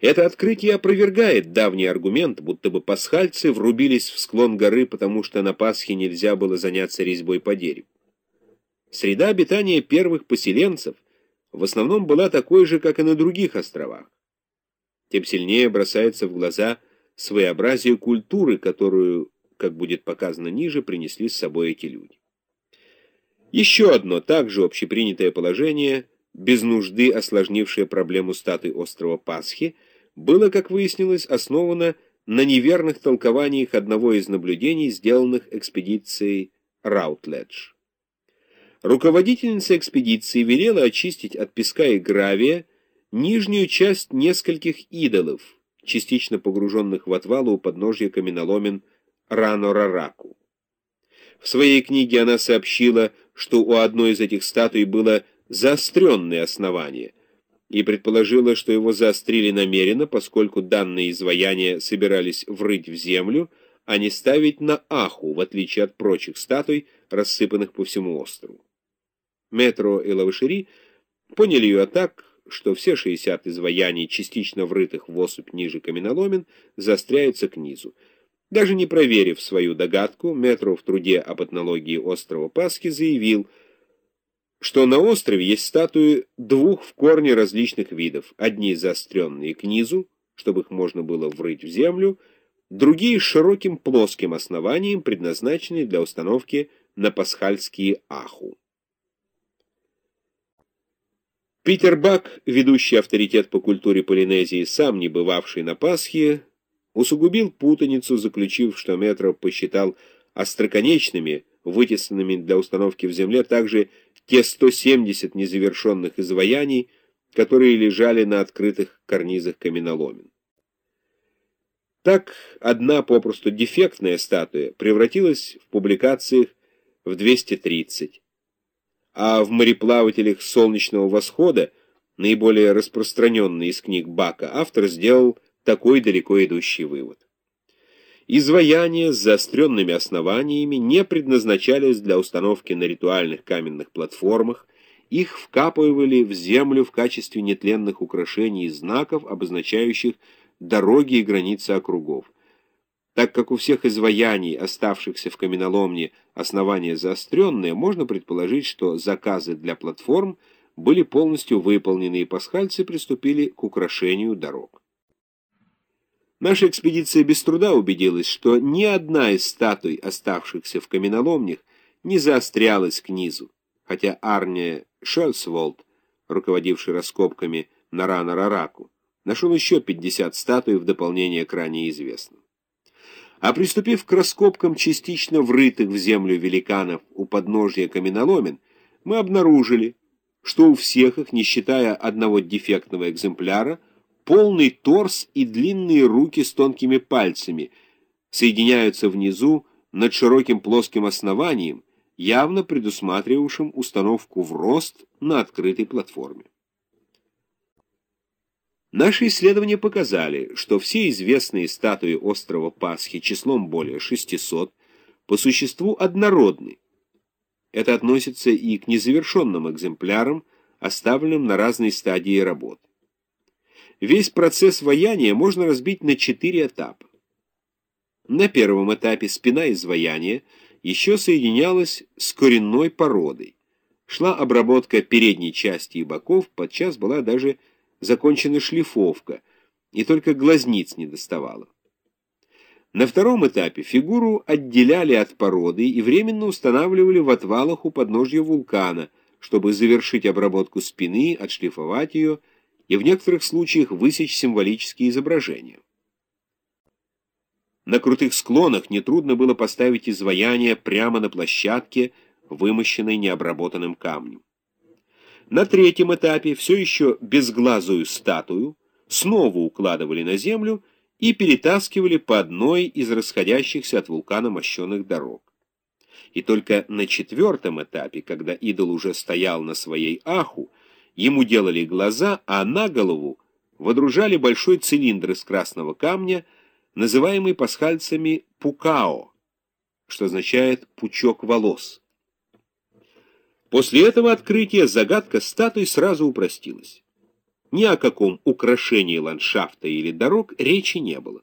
Это открытие опровергает давний аргумент, будто бы пасхальцы врубились в склон горы, потому что на Пасхе нельзя было заняться резьбой по дереву. Среда обитания первых поселенцев в основном была такой же, как и на других островах. Тем сильнее бросается в глаза своеобразие культуры, которую, как будет показано ниже, принесли с собой эти люди. Еще одно также общепринятое положение, без нужды осложнившее проблему статуи острова Пасхи – было, как выяснилось, основано на неверных толкованиях одного из наблюдений, сделанных экспедицией Раутледж. Руководительница экспедиции велела очистить от песка и гравия нижнюю часть нескольких идолов, частично погруженных в отвалы у подножья каменоломен Рано-Рараку. В своей книге она сообщила, что у одной из этих статуй было заостренное основание – и предположила, что его заострили намеренно, поскольку данные изваяния собирались врыть в землю, а не ставить на аху, в отличие от прочих статуй, рассыпанных по всему острову. Метро и Лавашери поняли ее так, что все 60 изваяний, частично врытых в осыпь ниже каменоломен, заостряются к низу. Даже не проверив свою догадку, Метро в труде об этнологии острова Пасхи заявил – что на острове есть статуи двух в корне различных видов. Одни заостренные к низу, чтобы их можно было врыть в землю, другие с широким плоским основанием, предназначенные для установки на пасхальские аху. Питер Бак, ведущий авторитет по культуре Полинезии, сам не бывавший на Пасхе, усугубил путаницу, заключив, что Метро посчитал остроконечными, вытесанными для установки в земле также те 170 незавершенных изваяний, которые лежали на открытых карнизах каменоломен. Так одна попросту дефектная статуя превратилась в публикациях в 230, а в мореплавателях солнечного восхода, наиболее распространенный из книг Бака, автор сделал такой далеко идущий вывод. Изваяния с заостренными основаниями не предназначались для установки на ритуальных каменных платформах, их вкапывали в землю в качестве нетленных украшений и знаков, обозначающих дороги и границы округов. Так как у всех изваяний, оставшихся в каменоломне, основания заостренные, можно предположить, что заказы для платформ были полностью выполнены, и пасхальцы приступили к украшению дорог. Наша экспедиция без труда убедилась, что ни одна из статуй, оставшихся в каменоломнях, не заострялась к низу, хотя Арне Шельсволд, руководивший раскопками на Рана-Рараку, нашел еще 50 статуй в дополнение к ранее известным. А приступив к раскопкам частично врытых в землю великанов у подножия каменоломен, мы обнаружили, что у всех их, не считая одного дефектного экземпляра, полный торс и длинные руки с тонкими пальцами соединяются внизу над широким плоским основанием, явно предусматривавшим установку в рост на открытой платформе. Наши исследования показали, что все известные статуи острова Пасхи числом более 600 по существу однородны. Это относится и к незавершенным экземплярам, оставленным на разной стадии работы. Весь процесс ваяния можно разбить на четыре этапа. На первом этапе спина изваяния еще соединялась с коренной породой. Шла обработка передней части и боков, подчас была даже закончена шлифовка, и только глазниц не доставало. На втором этапе фигуру отделяли от породы и временно устанавливали в отвалах у подножья вулкана, чтобы завершить обработку спины, отшлифовать ее и в некоторых случаях высечь символические изображения. На крутых склонах нетрудно было поставить изваяние прямо на площадке, вымощенной необработанным камнем. На третьем этапе все еще безглазую статую снова укладывали на землю и перетаскивали по одной из расходящихся от вулкана мощенных дорог. И только на четвертом этапе, когда идол уже стоял на своей аху, Ему делали глаза, а на голову водружали большой цилиндр из красного камня, называемый пасхальцами пукао, что означает «пучок волос». После этого открытия загадка статуи сразу упростилась. ни о каком украшении ландшафта или дорог речи не было.